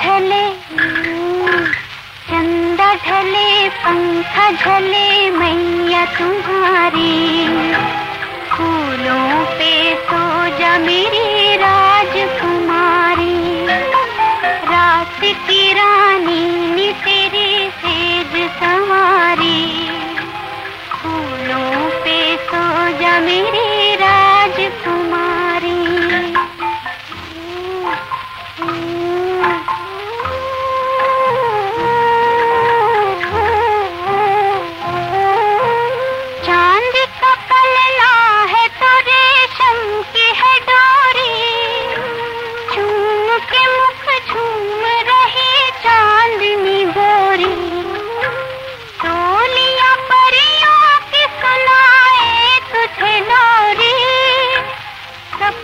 ढले चंदा झले पंख झले मैया तुम्हारी फूलों पे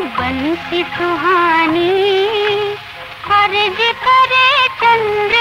बनती सुहानी। फ़र्ज़ करे चंद्र